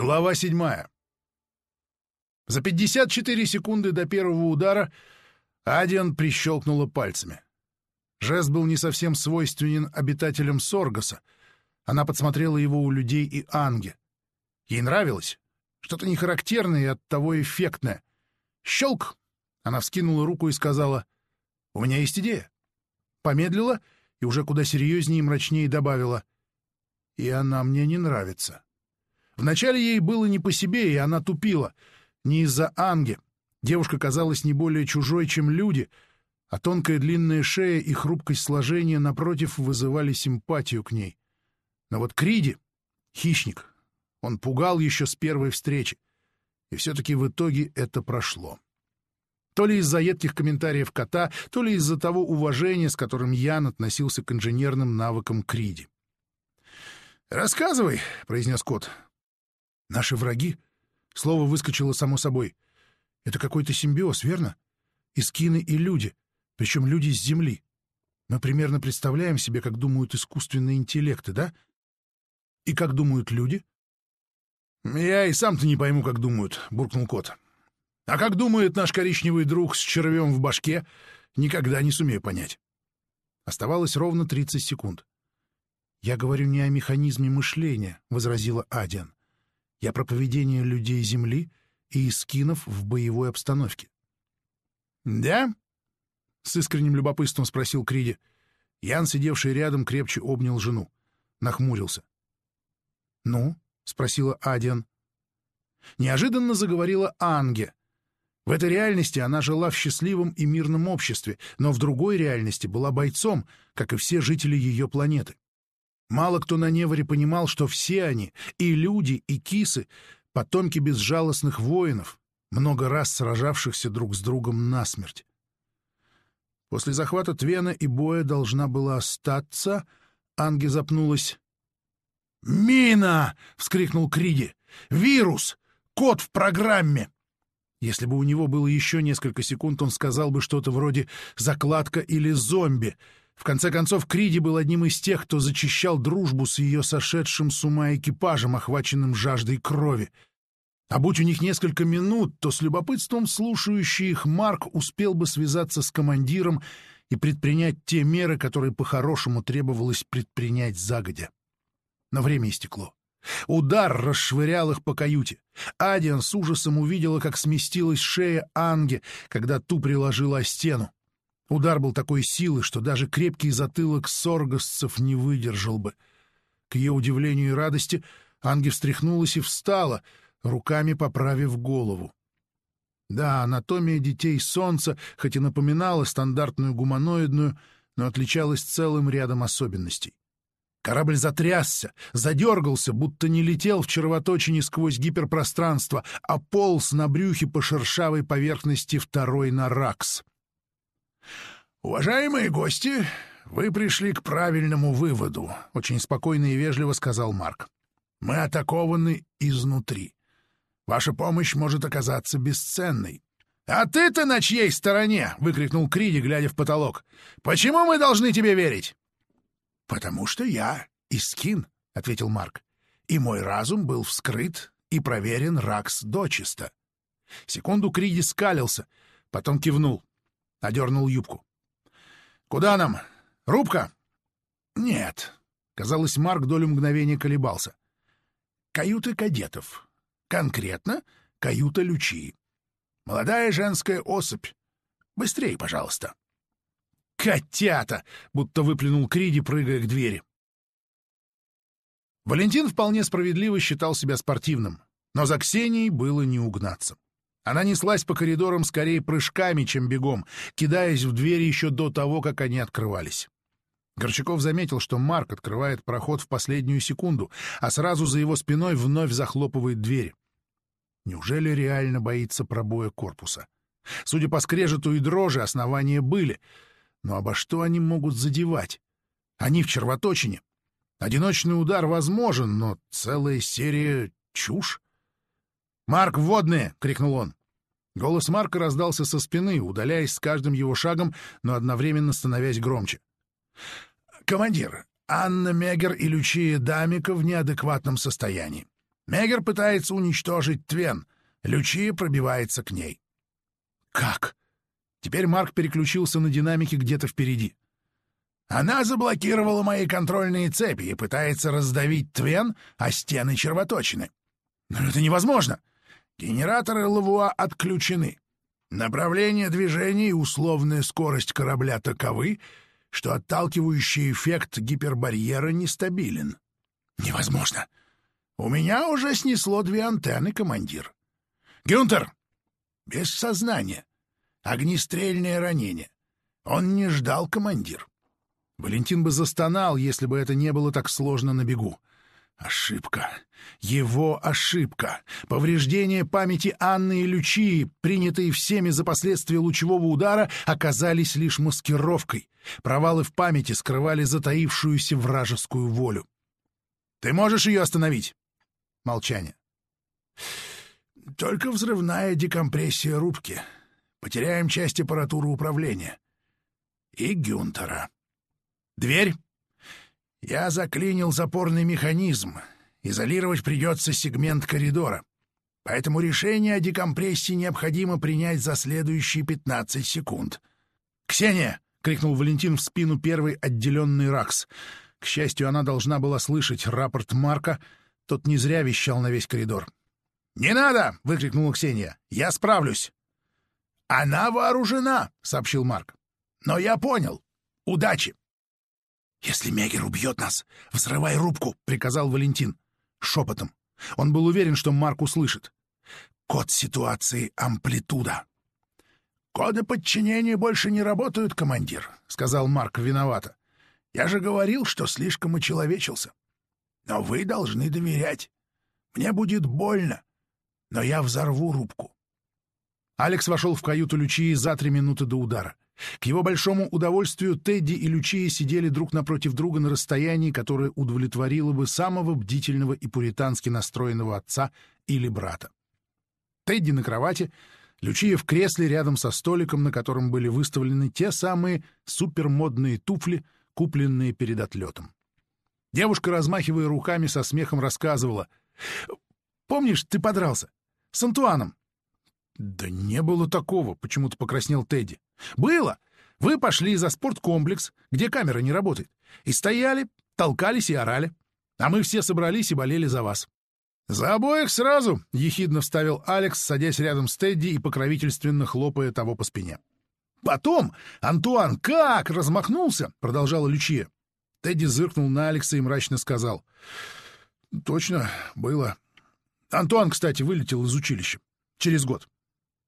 Глава седьмая. За 54 секунды до первого удара Адиан прищелкнула пальцами. Жест был не совсем свойственен обитателям Соргаса. Она подсмотрела его у людей и Анге. Ей нравилось. Что-то нехарактерное и оттого эффектное. «Щелк!» Она вскинула руку и сказала, «У меня есть идея». Помедлила и уже куда серьезнее и мрачнее добавила, «И она мне не нравится». Вначале ей было не по себе, и она тупила. Не из-за Анги. Девушка казалась не более чужой, чем люди, а тонкая длинная шея и хрупкость сложения, напротив, вызывали симпатию к ней. Но вот Криди — хищник. Он пугал еще с первой встречи. И все-таки в итоге это прошло. То ли из-за едких комментариев кота, то ли из-за того уважения, с которым Ян относился к инженерным навыкам Криди. «Рассказывай», — произнес кот. Наши враги? Слово выскочило само собой. Это какой-то симбиоз, верно? Искины и люди, причем люди с Земли. Мы примерно представляем себе, как думают искусственные интеллекты, да? И как думают люди? Я и сам-то не пойму, как думают, буркнул кот. А как думает наш коричневый друг с червем в башке, никогда не сумею понять. Оставалось ровно 30 секунд. «Я говорю не о механизме мышления», — возразила Адиан. Я про поведение людей Земли и скинов в боевой обстановке. «Да?» — с искренним любопытством спросил Криди. Ян, сидевший рядом, крепче обнял жену. Нахмурился. «Ну?» — спросила Адиан. Неожиданно заговорила Анге. В этой реальности она жила в счастливом и мирном обществе, но в другой реальности была бойцом, как и все жители ее планеты. Мало кто на Неворе понимал, что все они, и люди, и кисы, потомки безжалостных воинов, много раз сражавшихся друг с другом насмерть. После захвата Твена и боя должна была остаться, Анги запнулась. «Мина!» — вскрикнул Криди. «Вирус! Код в программе!» Если бы у него было еще несколько секунд, он сказал бы что-то вроде «закладка» или «зомби», в конце концов, Криди был одним из тех, кто зачищал дружбу с ее сошедшим с ума экипажем, охваченным жаждой крови. А будь у них несколько минут, то с любопытством слушающий их Марк успел бы связаться с командиром и предпринять те меры, которые по-хорошему требовалось предпринять загодя. Но время истекло. Удар расшвырял их по каюте. Адиан с ужасом увидела, как сместилась шея Анги, когда ту приложила стену. Удар был такой силы, что даже крепкий затылок соргасцев не выдержал бы. К ее удивлению и радости Анги встряхнулась и встала, руками поправив голову. Да, анатомия детей Солнца, хоть и напоминала стандартную гуманоидную, но отличалась целым рядом особенностей. Корабль затрясся, задергался, будто не летел в червоточине сквозь гиперпространство, а полз на брюхе по шершавой поверхности второй Наракс. «Уважаемые гости, вы пришли к правильному выводу», — очень спокойно и вежливо сказал Марк. «Мы атакованы изнутри. Ваша помощь может оказаться бесценной». «А ты-то на чьей стороне?» — выкрикнул Криди, глядя в потолок. «Почему мы должны тебе верить?» «Потому что я Искин», — ответил Марк. «И мой разум был вскрыт и проверен Ракс дочисто». Секунду Криди скалился, потом кивнул, одернул юбку. «Куда нам? Рубка?» «Нет». Казалось, Марк долю мгновения колебался. «Каюты кадетов. Конкретно, каюта Лючи. Молодая женская особь. Быстрее, пожалуйста». «Котята!» — будто выплюнул Криди, прыгая к двери. Валентин вполне справедливо считал себя спортивным, но за Ксенией было не угнаться. Она неслась по коридорам скорее прыжками, чем бегом, кидаясь в двери еще до того, как они открывались. Горчаков заметил, что Марк открывает проход в последнюю секунду, а сразу за его спиной вновь захлопывает двери. Неужели реально боится пробоя корпуса? Судя по скрежету и дрожи, основания были. Но обо что они могут задевать? Они в червоточине. Одиночный удар возможен, но целая серия — чушь. «Марк, водные!» — крикнул он. Голос Марка раздался со спины, удаляясь с каждым его шагом, но одновременно становясь громче. «Командир, Анна Мегер и Лючия Дамика в неадекватном состоянии. Мегер пытается уничтожить Твен. Лючия пробивается к ней. Как? Теперь Марк переключился на динамики где-то впереди. Она заблокировала мои контрольные цепи и пытается раздавить Твен о стены червоточины. Но это невозможно. Генераторы Лавуа отключены. Направление движения и условная скорость корабля таковы, что отталкивающий эффект гипербарьера нестабилен. Невозможно. У меня уже снесло две антенны, командир. Гюнтер! Без сознания. Огнестрельное ранение. Он не ждал, командир. Валентин бы застонал, если бы это не было так сложно на бегу. Ошибка. Его ошибка. Повреждения памяти Анны и Лючии, принятые всеми за последствия лучевого удара, оказались лишь маскировкой. Провалы в памяти скрывали затаившуюся вражескую волю. «Ты можешь ее остановить?» Молчание. «Только взрывная декомпрессия рубки. Потеряем часть аппаратуры управления. И Гюнтера». «Дверь?» «Я заклинил запорный механизм. Изолировать придется сегмент коридора. Поэтому решение о декомпрессии необходимо принять за следующие 15 секунд». «Ксения!» — крикнул Валентин в спину первый отделенный РАКС. К счастью, она должна была слышать рапорт Марка. Тот не зря вещал на весь коридор. «Не надо!» — выкрикнула Ксения. «Я справлюсь!» «Она вооружена!» — сообщил Марк. «Но я понял. Удачи!» «Если Мегер убьет нас, взрывай рубку!» — приказал Валентин. Шепотом. Он был уверен, что Марк услышит. «Код ситуации — амплитуда». «Коды подчинения больше не работают, командир», — сказал Марк виновато. «Я же говорил, что слишком очеловечился. Но вы должны доверять. Мне будет больно, но я взорву рубку». Алекс вошел в каюту Лючии за три минуты до удара. К его большому удовольствию Тедди и Лючия сидели друг напротив друга на расстоянии, которое удовлетворило бы самого бдительного и пуритански настроенного отца или брата. Тедди на кровати, Лючия в кресле рядом со столиком, на котором были выставлены те самые супермодные туфли, купленные перед отлетом. Девушка, размахивая руками, со смехом рассказывала. «Помнишь, ты подрался? С Антуаном?» «Да не было такого», — почему-то покраснел Тедди. «Было. Вы пошли за спорткомплекс, где камера не работает, и стояли, толкались и орали. А мы все собрались и болели за вас». «За обоих сразу!» — ехидно вставил Алекс, садясь рядом с Тедди и покровительственно хлопая того по спине. «Потом Антуан как размахнулся!» — продолжала Лючия. Тедди зыркнул на Алекса и мрачно сказал. «Точно, было. Антуан, кстати, вылетел из училища. Через год».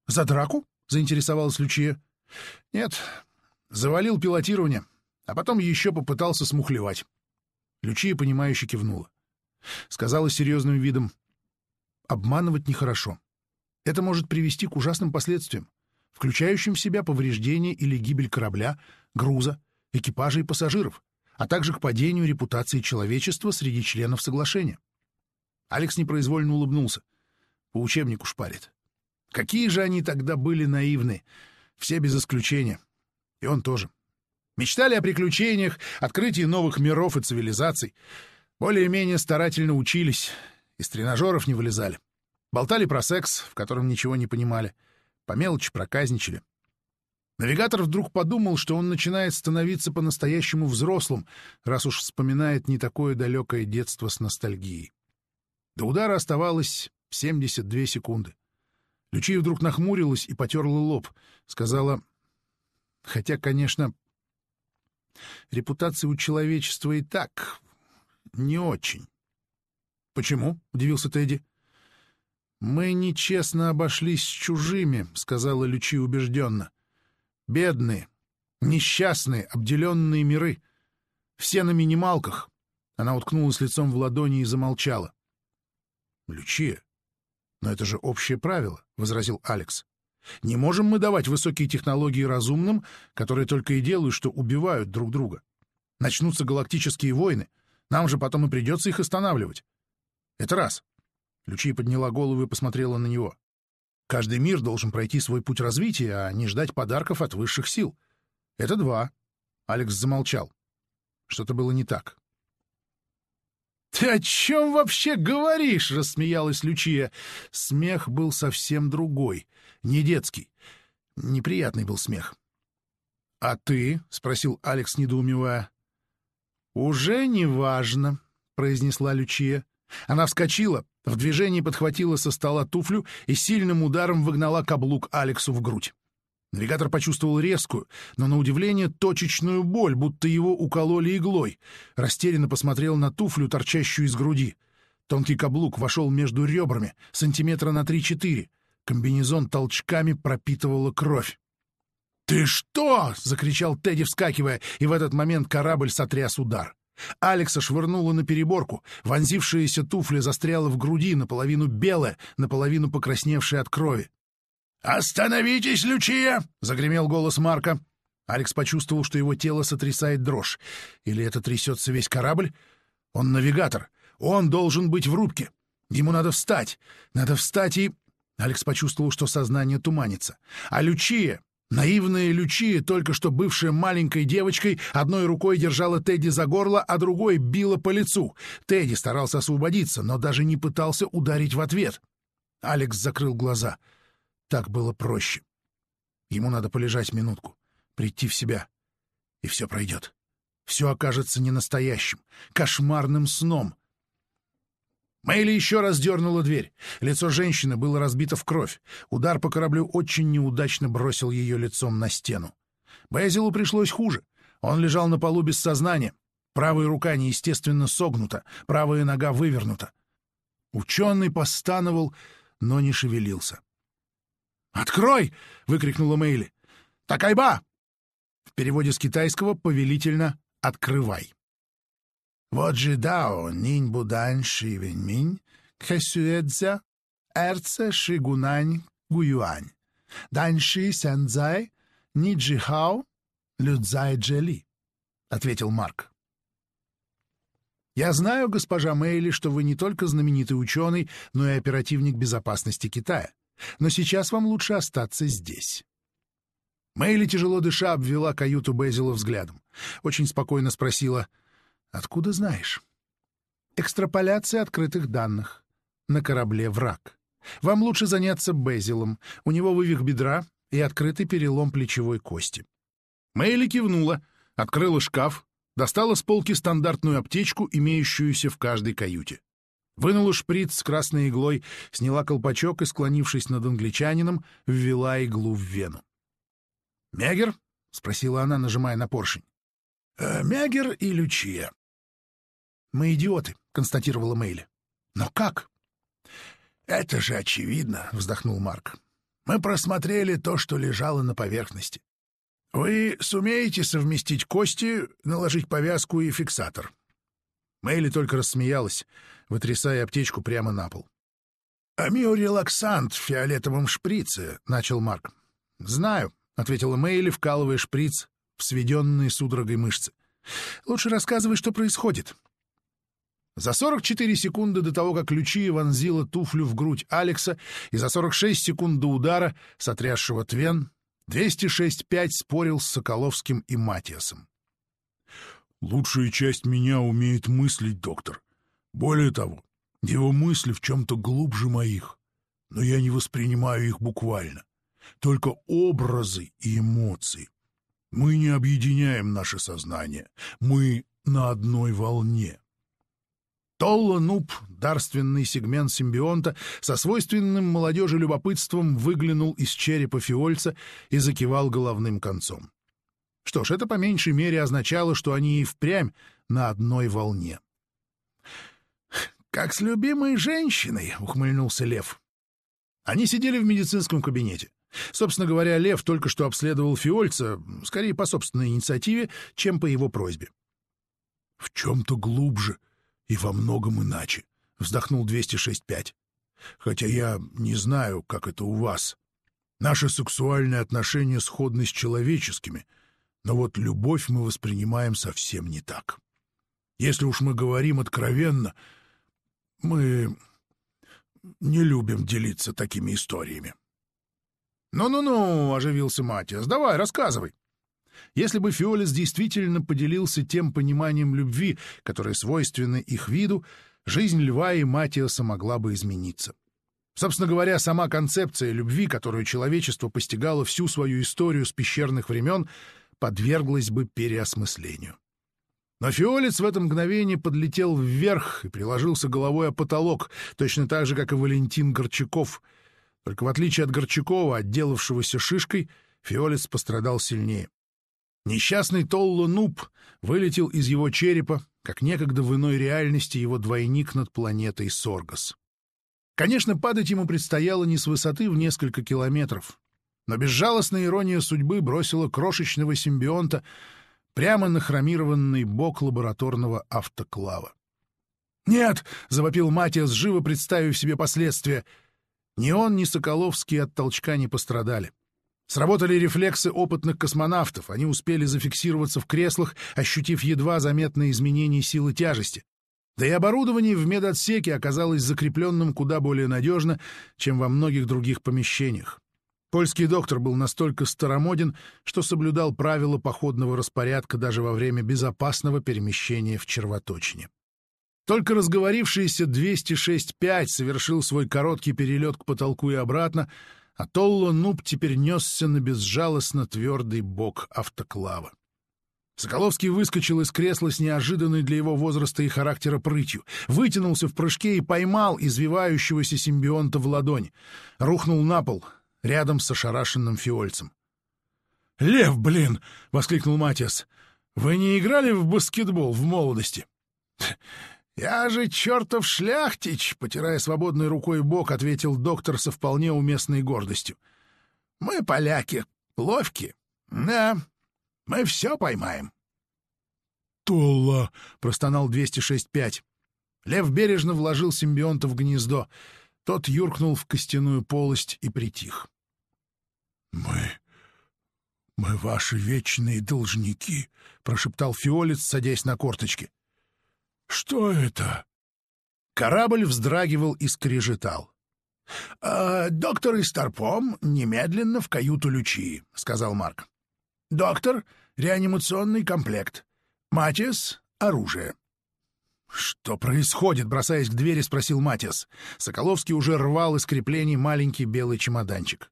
«За драку?» — заинтересовалась Лючия. «Нет, завалил пилотирование, а потом еще попытался смухлевать». Лючия, понимающе кивнула. Сказала серьезным видом. «Обманывать нехорошо. Это может привести к ужасным последствиям, включающим в себя повреждение или гибель корабля, груза, экипажа и пассажиров, а также к падению репутации человечества среди членов соглашения». Алекс непроизвольно улыбнулся. По учебнику шпарит. Какие же они тогда были наивны, все без исключения. И он тоже. Мечтали о приключениях, открытии новых миров и цивилизаций. Более-менее старательно учились, из тренажеров не вылезали. Болтали про секс, в котором ничего не понимали. По мелочи проказничали. Навигатор вдруг подумал, что он начинает становиться по-настоящему взрослым, раз уж вспоминает не такое далекое детство с ностальгией. До удара оставалось 72 секунды. Лючия вдруг нахмурилась и потерла лоб. Сказала, хотя, конечно, репутация у человечества и так не очень. — Почему? — удивился Тедди. — Мы нечестно обошлись с чужими, — сказала Лючи убежденно. — Бедные, несчастные, обделенные миры. Все на минималках. Она уткнулась лицом в ладони и замолчала. — Лючия, «Но это же общее правило», — возразил Алекс. «Не можем мы давать высокие технологии разумным, которые только и делают, что убивают друг друга. Начнутся галактические войны, нам же потом и придется их останавливать. Это раз». Лючи подняла голову и посмотрела на него. «Каждый мир должен пройти свой путь развития, а не ждать подарков от высших сил. Это два». Алекс замолчал. Что-то было не так. «Ты о чем вообще говоришь?» — рассмеялась Лючия. Смех был совсем другой, не детский. Неприятный был смех. «А ты?» — спросил Алекс, недоумевая. «Уже не важно», — произнесла Лючия. Она вскочила, в движении подхватила со стола туфлю и сильным ударом выгнала каблук Алексу в грудь. Навигатор почувствовал резкую, но, на удивление, точечную боль, будто его укололи иглой. Растерянно посмотрел на туфлю, торчащую из груди. Тонкий каблук вошел между ребрами, сантиметра на три-четыре. Комбинезон толчками пропитывала кровь. «Ты что?» — закричал Тедди, вскакивая, и в этот момент корабль сотряс удар. Алекса швырнула на переборку, вонзившаяся туфля застряла в груди, наполовину белая, наполовину покрасневшая от крови. «Остановитесь, Лючия!» — загремел голос Марка. Алекс почувствовал, что его тело сотрясает дрожь. Или это трясется весь корабль? Он навигатор. Он должен быть в рубке. Ему надо встать. Надо встать и... Алекс почувствовал, что сознание туманится. А Лючия, наивная Лючия, только что бывшая маленькой девочкой, одной рукой держала Тедди за горло, а другой била по лицу. Тедди старался освободиться, но даже не пытался ударить в ответ. Алекс закрыл глаза — так было проще. Ему надо полежать минутку, прийти в себя, и все пройдет. Все окажется не настоящим, кошмарным сном. Мэйли еще раз дернула дверь. Лицо женщины было разбито в кровь. Удар по кораблю очень неудачно бросил ее лицом на стену. Безилу пришлось хуже. Он лежал на полу без сознания. Правая рука неестественно согнута, правая нога вывернута. Ученый постановал, но не шевелился. «Открой!» — выкрикнула Мэйли. «Такайба!» В переводе с китайского повелительно «открывай». «Вот же дао нинь будань ши вень минь, кхэсюэдзя, эрце ши гунань гуюань, дань ши сянзай, ни джихао, людзай джели», — ответил Марк. «Я знаю, госпожа Мэйли, что вы не только знаменитый ученый, но и оперативник безопасности Китая. Но сейчас вам лучше остаться здесь». Мэйли, тяжело дыша, обвела каюту Безила взглядом. Очень спокойно спросила, «Откуда знаешь?» «Экстраполяция открытых данных. На корабле враг. Вам лучше заняться Безилом. У него вывих бедра и открытый перелом плечевой кости». Мэйли кивнула, открыла шкаф, достала с полки стандартную аптечку, имеющуюся в каждой каюте. Вынула шприц с красной иглой, сняла колпачок и, склонившись над англичанином, ввела иглу в вену. «Мегер?» — спросила она, нажимая на поршень. «Э, «Мегер и Лючия». «Мы идиоты», — констатировала Мэйли. «Но как?» «Это же очевидно», — вздохнул Марк. «Мы просмотрели то, что лежало на поверхности. Вы сумеете совместить кости, наложить повязку и фиксатор?» Мэйли только рассмеялась, вытрясая аптечку прямо на пол. «Амиорелаксант в фиолетовом шприце», — начал Марк. «Знаю», — ответила Мэйли, вкалывая шприц в сведенные судорогой мышцы. «Лучше рассказывай, что происходит». За 44 секунды до того, как ключи вонзила туфлю в грудь Алекса, и за 46 секунд до удара, сотрясшего Твен, 206-5 спорил с Соколовским и Матиасом. «Лучшая часть меня умеет мыслить, доктор. Более того, его мысли в чем-то глубже моих, но я не воспринимаю их буквально, только образы и эмоции. Мы не объединяем наше сознание, мы на одной волне. Толла Нуб, дарственный сегмент симбионта, со свойственным молодежи любопытством выглянул из черепа фиольца и закивал головным концом. Что ж, это по меньшей мере означало, что они и впрямь на одной волне. «Как с любимой женщиной», — ухмыльнулся Лев. Они сидели в медицинском кабинете. Собственно говоря, Лев только что обследовал Фиольца, скорее по собственной инициативе, чем по его просьбе. — В чем-то глубже и во многом иначе, — вздохнул 206.5. — Хотя я не знаю, как это у вас. Наши сексуальные отношения сходны с человеческими, но вот любовь мы воспринимаем совсем не так. Если уж мы говорим откровенно — мы не любим делиться такими историями. «Ну-ну-ну», — оживился Матиас, — «давай, рассказывай». Если бы Фиолес действительно поделился тем пониманием любви, которое свойственно их виду, жизнь Льва и Матиаса могла бы измениться. Собственно говоря, сама концепция любви, которую человечество постигало всю свою историю с пещерных времен, подверглась бы переосмыслению. Но Фиолец в это мгновение подлетел вверх и приложился головой о потолок, точно так же, как и Валентин Горчаков. Только в отличие от Горчакова, отделавшегося шишкой, Фиолец пострадал сильнее. Несчастный Толло Нуб вылетел из его черепа, как некогда в иной реальности его двойник над планетой Соргас. Конечно, падать ему предстояло не с высоты в несколько километров, но безжалостная ирония судьбы бросила крошечного симбионта прямо на хромированный бок лабораторного автоклава. «Нет!» — завопил Матиас, живо представив себе последствия. Ни он, ни Соколовский от толчка не пострадали. Сработали рефлексы опытных космонавтов, они успели зафиксироваться в креслах, ощутив едва заметные изменения силы тяжести. Да и оборудование в медотсеке оказалось закрепленным куда более надежно, чем во многих других помещениях. Польский доктор был настолько старомоден, что соблюдал правила походного распорядка даже во время безопасного перемещения в червоточине. Только разговорившийся 206-5 совершил свой короткий перелет к потолку и обратно, а Толло Нуб теперь несся на безжалостно твердый бок автоклава. Соколовский выскочил из кресла с неожиданной для его возраста и характера прытью, вытянулся в прыжке и поймал извивающегося симбионта в ладонь. Рухнул на пол, рядом с ошарашенным фиольцем. «Лев, блин!» — воскликнул Матиас. «Вы не играли в баскетбол в молодости?» «Я же чертов шляхтич!» — потирая свободной рукой бок, ответил доктор со вполне уместной гордостью. «Мы, поляки, ловки. Да, мы все поймаем». «Толла!» — простонал 206-5. Лев бережно вложил симбионта в гнездо. Тот юркнул в костяную полость и притих. «Мы... мы ваши вечные должники», — прошептал Фиолец, садясь на корточки. Что это? Корабль вздрагивал и скрежетал. «Э, «Доктор и Старпом немедленно в каюту Лючи», — сказал Марк. «Доктор, реанимационный комплект. Матиас, оружие». «Что происходит?» — бросаясь к двери, спросил Матиас. Соколовский уже рвал из креплений маленький белый чемоданчик.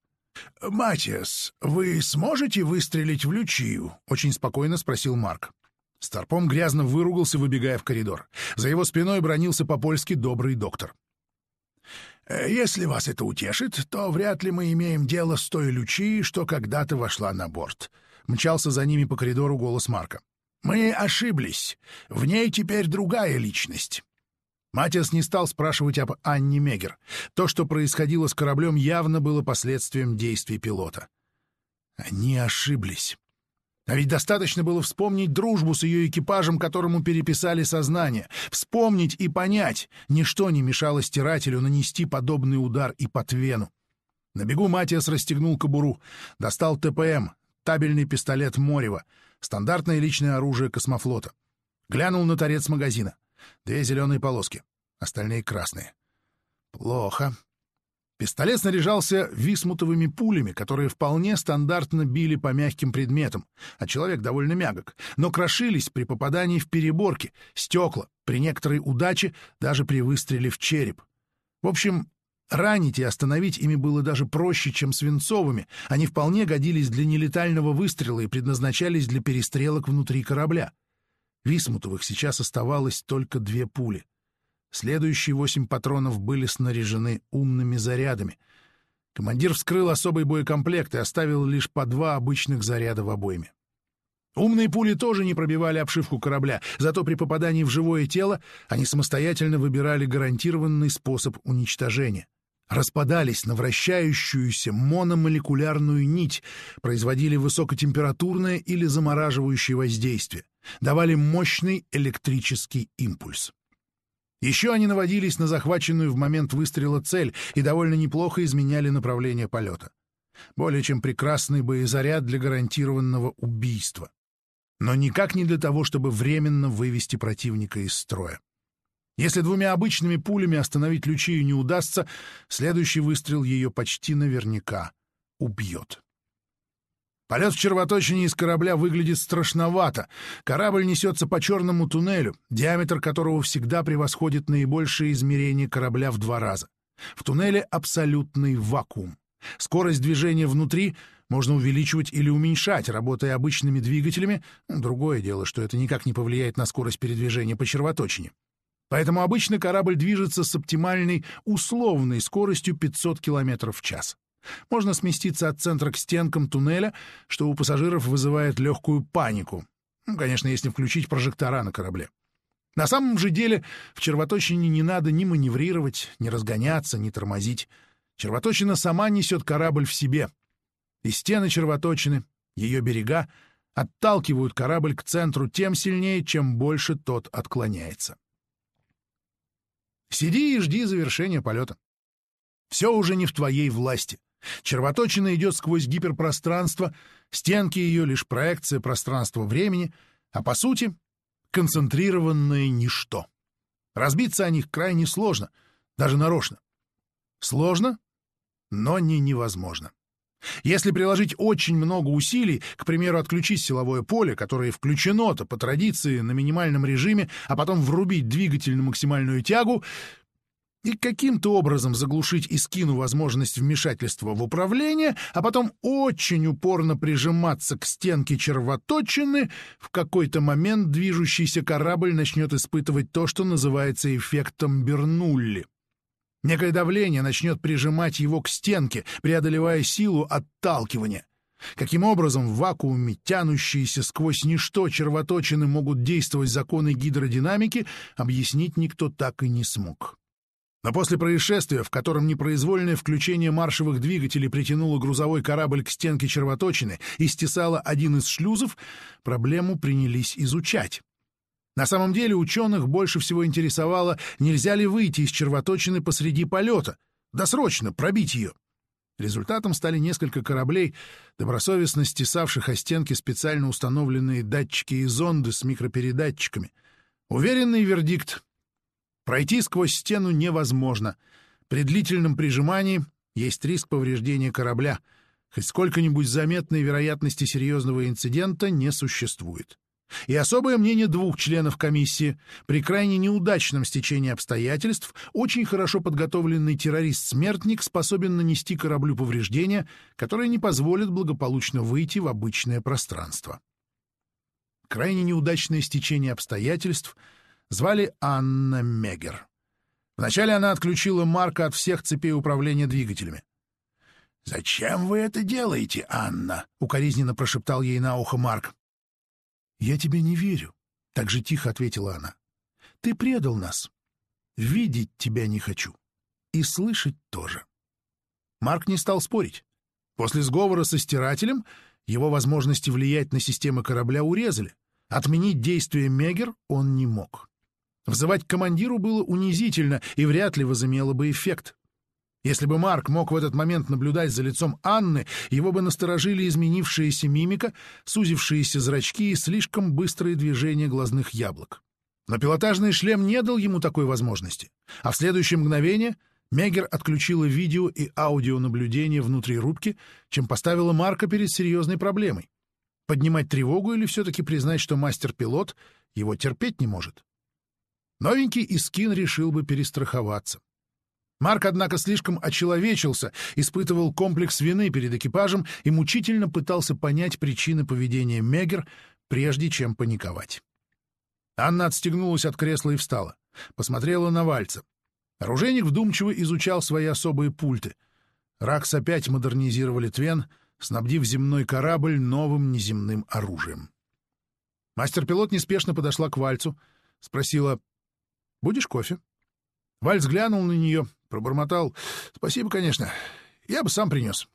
«Матиас, вы сможете выстрелить в Лючию?» — очень спокойно спросил Марк. Старпом грязно выругался, выбегая в коридор. За его спиной бронился по-польски добрый доктор. «Э, «Если вас это утешит, то вряд ли мы имеем дело с той Лючи, что когда-то вошла на борт», — мчался за ними по коридору голос Марка. «Мы ошиблись. В ней теперь другая личность». Матиас не стал спрашивать об Анне Мегер. То, что происходило с кораблем, явно было последствием действий пилота. Они ошиблись. А ведь достаточно было вспомнить дружбу с ее экипажем, которому переписали сознание. Вспомнить и понять. Ничто не мешало стирателю нанести подобный удар и по твену. На бегу Матиас расстегнул кобуру, достал ТПМ, табельный пистолет Морева, стандартное личное оружие космофлота. Глянул на торец магазина. Две зеленые полоски, остальные красные. Плохо. Пистолет снаряжался висмутовыми пулями, которые вполне стандартно били по мягким предметам, а человек довольно мягок, но крошились при попадании в переборки, стекла, при некоторой удаче даже при выстреле в череп. В общем, ранить и остановить ими было даже проще, чем свинцовыми, они вполне годились для нелетального выстрела и предназначались для перестрелок внутри корабля. Висмутовых сейчас оставалось только две пули. Следующие восемь патронов были снаряжены умными зарядами. Командир вскрыл особый боекомплект и оставил лишь по два обычных заряда в обойме. Умные пули тоже не пробивали обшивку корабля, зато при попадании в живое тело они самостоятельно выбирали гарантированный способ уничтожения. Распадались на вращающуюся мономолекулярную нить, производили высокотемпературное или замораживающее воздействие, давали мощный электрический импульс. Еще они наводились на захваченную в момент выстрела цель и довольно неплохо изменяли направление полета. Более чем прекрасный боезаряд для гарантированного убийства. Но никак не для того, чтобы временно вывести противника из строя. Если двумя обычными пулями остановить Лючию не удастся, следующий выстрел ее почти наверняка убьет. Полет в червоточине из корабля выглядит страшновато. Корабль несется по черному туннелю, диаметр которого всегда превосходит наибольшее измерение корабля в два раза. В туннеле абсолютный вакуум. Скорость движения внутри можно увеличивать или уменьшать, работая обычными двигателями. Другое дело, что это никак не повлияет на скорость передвижения по червоточине. Поэтому обычно корабль движется с оптимальной условной скоростью 500 км в час. Можно сместиться от центра к стенкам туннеля, что у пассажиров вызывает легкую панику. Ну, конечно, если включить прожектора на корабле. На самом же деле в червоточине не надо ни маневрировать, ни разгоняться, ни тормозить. Червоточина сама несет корабль в себе. И стены червоточины, ее берега, отталкивают корабль к центру тем сильнее, чем больше тот отклоняется. Сиди и жди завершения полета. Все уже не в твоей власти. Червоточина идет сквозь гиперпространство, стенки ее — лишь проекция пространства-времени, а по сути — концентрированное ничто. Разбиться о них крайне сложно, даже нарочно. Сложно, но не невозможно. Если приложить очень много усилий, к примеру, отключить силовое поле, которое включено-то по традиции на минимальном режиме, а потом врубить двигатель на максимальную тягу, и каким-то образом заглушить Искину возможность вмешательства в управление, а потом очень упорно прижиматься к стенке червоточины, в какой-то момент движущийся корабль начнет испытывать то, что называется эффектом Бернулли. Некое давление начнет прижимать его к стенке, преодолевая силу отталкивания. Каким образом в вакууме, тянущиеся сквозь ничто червоточины могут действовать законы гидродинамики, объяснить никто так и не смог. Но после происшествия, в котором непроизвольное включение маршевых двигателей притянуло грузовой корабль к стенке червоточины и стесало один из шлюзов, проблему принялись изучать. На самом деле ученых больше всего интересовало, нельзя ли выйти из червоточины посреди полета, досрочно пробить ее. Результатом стали несколько кораблей, добросовестно стесавших о стенки специально установленные датчики и зонды с микропередатчиками. Уверенный вердикт Пройти сквозь стену невозможно. При длительном прижимании есть риск повреждения корабля. Хоть сколько-нибудь заметной вероятности серьезного инцидента не существует. И особое мнение двух членов комиссии. При крайне неудачном стечении обстоятельств очень хорошо подготовленный террорист-смертник способен нанести кораблю повреждения, которые не позволят благополучно выйти в обычное пространство. Крайне неудачное стечение обстоятельств — Звали Анна Мегер. Вначале она отключила Марка от всех цепей управления двигателями. «Зачем вы это делаете, Анна?» — укоризненно прошептал ей на ухо Марк. «Я тебе не верю», — так же тихо ответила она. «Ты предал нас. Видеть тебя не хочу. И слышать тоже». Марк не стал спорить. После сговора со стирателем его возможности влиять на системы корабля урезали. Отменить действие Мегер он не мог. Взывать командиру было унизительно и вряд ли возымело бы эффект. Если бы Марк мог в этот момент наблюдать за лицом Анны, его бы насторожили изменившаяся мимика, сузившиеся зрачки и слишком быстрые движения глазных яблок. Но пилотажный шлем не дал ему такой возможности, а в следующее мгновение Мегер отключила видео и аудионаблюдение внутри рубки, чем поставила Марка перед серьезной проблемой. Поднимать тревогу или все-таки признать, что мастер-пилот его терпеть не может? Новенький Искин решил бы перестраховаться. Марк, однако, слишком очеловечился, испытывал комплекс вины перед экипажем и мучительно пытался понять причины поведения Мегер, прежде чем паниковать. Анна отстегнулась от кресла и встала. Посмотрела на Вальца. Оружейник вдумчиво изучал свои особые пульты. Ракс опять модернизировали Твен, снабдив земной корабль новым неземным оружием. Мастер-пилот неспешно подошла к Вальцу, спросила Будешь кофе?» Вальц глянул на нее, пробормотал. «Спасибо, конечно. Я бы сам принес».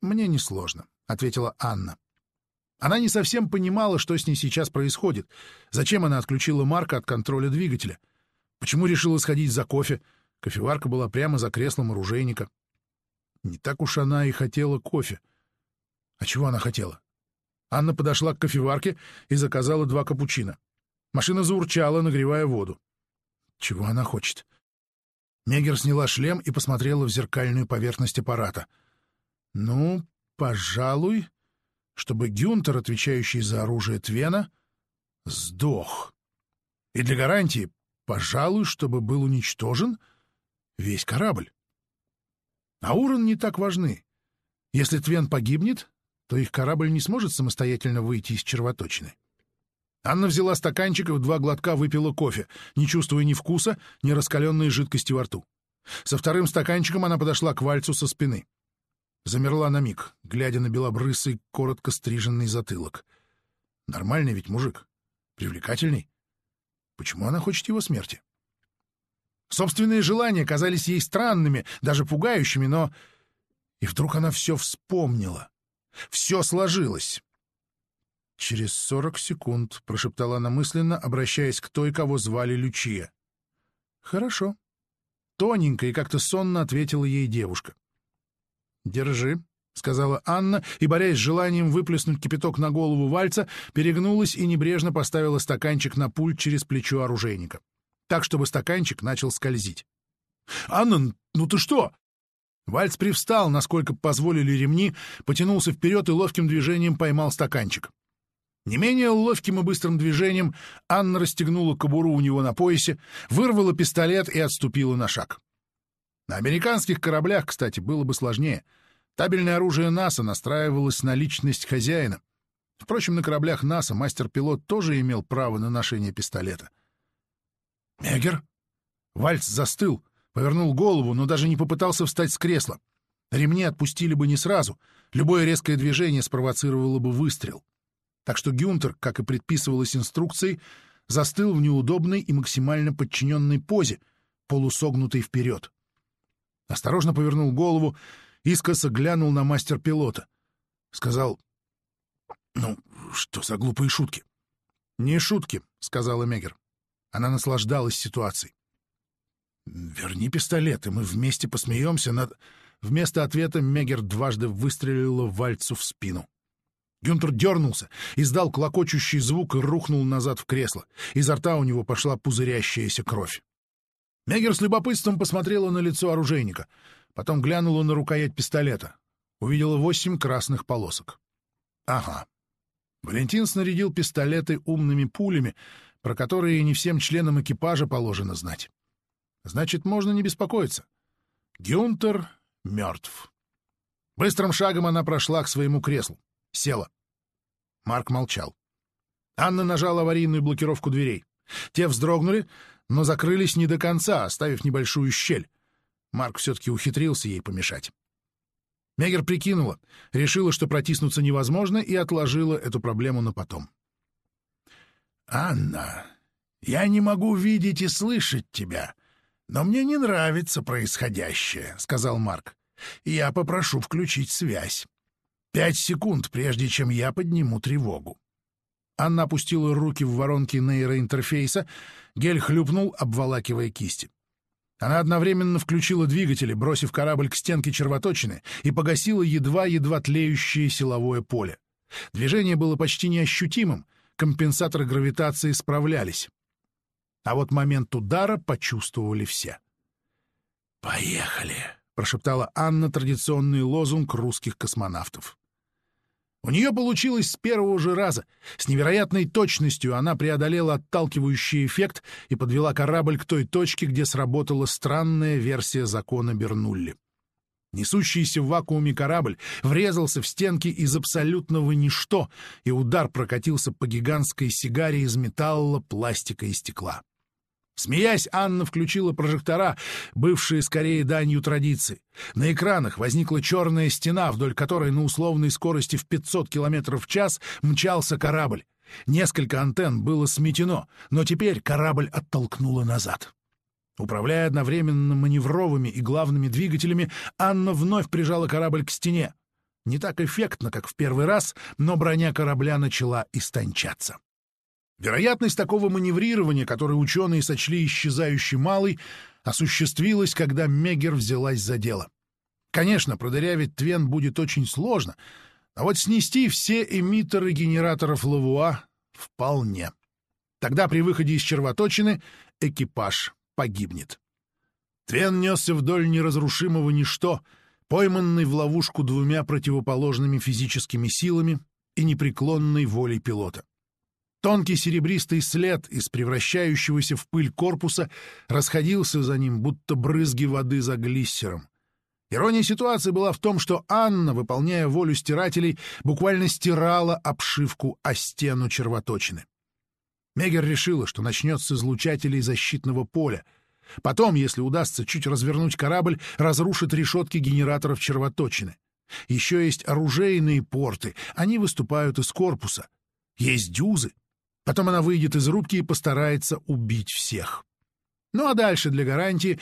«Мне несложно», — ответила Анна. Она не совсем понимала, что с ней сейчас происходит. Зачем она отключила Марка от контроля двигателя? Почему решила сходить за кофе? Кофеварка была прямо за креслом оружейника. Не так уж она и хотела кофе. А чего она хотела? Анна подошла к кофеварке и заказала два капучино. Машина заурчала, нагревая воду. Чего она хочет? Мегер сняла шлем и посмотрела в зеркальную поверхность аппарата. Ну, пожалуй, чтобы Гюнтер, отвечающий за оружие Твена, сдох. И для гарантии, пожалуй, чтобы был уничтожен весь корабль. А урон не так важны. Если Твен погибнет, то их корабль не сможет самостоятельно выйти из червоточины. Анна взяла стаканчик и в два глотка выпила кофе, не чувствуя ни вкуса, ни раскаленной жидкости во рту. Со вторым стаканчиком она подошла к вальцу со спины. Замерла на миг, глядя на белобрысый, коротко стриженный затылок. Нормальный ведь мужик. Привлекательный. Почему она хочет его смерти? Собственные желания казались ей странными, даже пугающими, но... И вдруг она все вспомнила. Все сложилось. «Через сорок секунд», — прошептала она мысленно, обращаясь к той, кого звали Лючия. «Хорошо». Тоненько и как-то сонно ответила ей девушка. «Держи», — сказала Анна, и, борясь с желанием выплеснуть кипяток на голову вальца, перегнулась и небрежно поставила стаканчик на пульт через плечо оружейника, так, чтобы стаканчик начал скользить. «Анна, ну ты что?» Вальц привстал, насколько позволили ремни, потянулся вперед и ловким движением поймал стаканчик. Не менее ловким и быстрым движением Анна расстегнула кобуру у него на поясе, вырвала пистолет и отступила на шаг. На американских кораблях, кстати, было бы сложнее. Табельное оружие НАСА настраивалось на личность хозяина. Впрочем, на кораблях НАСА мастер-пилот тоже имел право на ношение пистолета. «Мегер?» Вальц застыл, повернул голову, но даже не попытался встать с кресла. Ремни отпустили бы не сразу. Любое резкое движение спровоцировало бы выстрел. Так что Гюнтер, как и предписывалось инструкцией, застыл в неудобной и максимально подчиненной позе, полусогнутой вперед. Осторожно повернул голову, искоса глянул на мастер-пилота. Сказал, «Ну, что за глупые шутки?» «Не шутки», — сказала Мегер. Она наслаждалась ситуацией. «Верни пистолет, и мы вместе посмеемся над...» Вместо ответа Мегер дважды выстрелила Вальцу в спину. Гюнтер дернулся, издал клокочущий звук и рухнул назад в кресло. Изо рта у него пошла пузырящаяся кровь. Мегер с любопытством посмотрела на лицо оружейника, потом глянула на рукоять пистолета. Увидела восемь красных полосок. Ага. Валентин снарядил пистолеты умными пулями, про которые не всем членам экипажа положено знать. Значит, можно не беспокоиться. Гюнтер мертв. Быстрым шагом она прошла к своему креслу. Села. Марк молчал. Анна нажала аварийную блокировку дверей. Те вздрогнули, но закрылись не до конца, оставив небольшую щель. Марк все-таки ухитрился ей помешать. Мегер прикинула, решила, что протиснуться невозможно, и отложила эту проблему на потом. «Анна, я не могу видеть и слышать тебя, но мне не нравится происходящее», — сказал Марк. «Я попрошу включить связь. Пять секунд, прежде чем я подниму тревогу». Анна опустила руки в воронки нейроинтерфейса, гель хлюпнул, обволакивая кисти. Она одновременно включила двигатели, бросив корабль к стенке червоточины, и погасила едва-едва тлеющее силовое поле. Движение было почти неощутимым, компенсаторы гравитации справлялись. А вот момент удара почувствовали все. «Поехали!» — прошептала Анна традиционный лозунг русских космонавтов. У нее получилось с первого же раза. С невероятной точностью она преодолела отталкивающий эффект и подвела корабль к той точке, где сработала странная версия закона Бернулли. Несущийся в вакууме корабль врезался в стенки из абсолютного ничто, и удар прокатился по гигантской сигаре из металла, пластика и стекла. Смеясь, Анна включила прожектора, бывшие скорее данью традиции. На экранах возникла черная стена, вдоль которой на условной скорости в 500 км в час мчался корабль. Несколько антенн было сметено, но теперь корабль оттолкнуло назад. Управляя одновременно маневровыми и главными двигателями, Анна вновь прижала корабль к стене. Не так эффектно, как в первый раз, но броня корабля начала истончаться. Вероятность такого маневрирования, которое ученые сочли исчезающей малой, осуществилась, когда Мегер взялась за дело. Конечно, продырявить Твен будет очень сложно, а вот снести все эмиттеры генераторов Лавуа вполне. Тогда при выходе из червоточины экипаж погибнет. Твен несся вдоль неразрушимого ничто, пойманный в ловушку двумя противоположными физическими силами, и непреклонной волей пилота. Тонкий серебристый след из превращающегося в пыль корпуса расходился за ним, будто брызги воды за глиссером. Ирония ситуации была в том, что Анна, выполняя волю стирателей, буквально стирала обшивку о стену червоточины. Мегер решила, что начнет с излучателей защитного поля. Потом, если удастся чуть развернуть корабль, разрушит решетки генераторов червоточины. Еще есть оружейные порты, они выступают из корпуса. Есть дюзы. Потом она выйдет из рубки и постарается убить всех. Ну а дальше, для гарантии,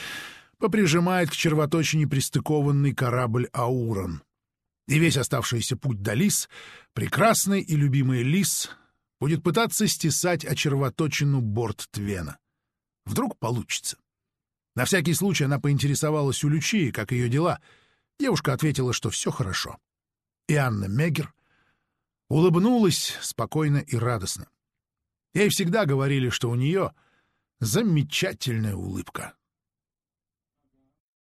поприжимает к червоточине пристыкованный корабль «Аурон». И весь оставшийся путь до Лис, прекрасный и любимый Лис, будет пытаться стесать о червоточину борт Твена. Вдруг получится. На всякий случай она поинтересовалась у Лючии, как ее дела. Девушка ответила, что все хорошо. И Анна Мегер улыбнулась спокойно и радостно. Ей всегда говорили, что у нее замечательная улыбка.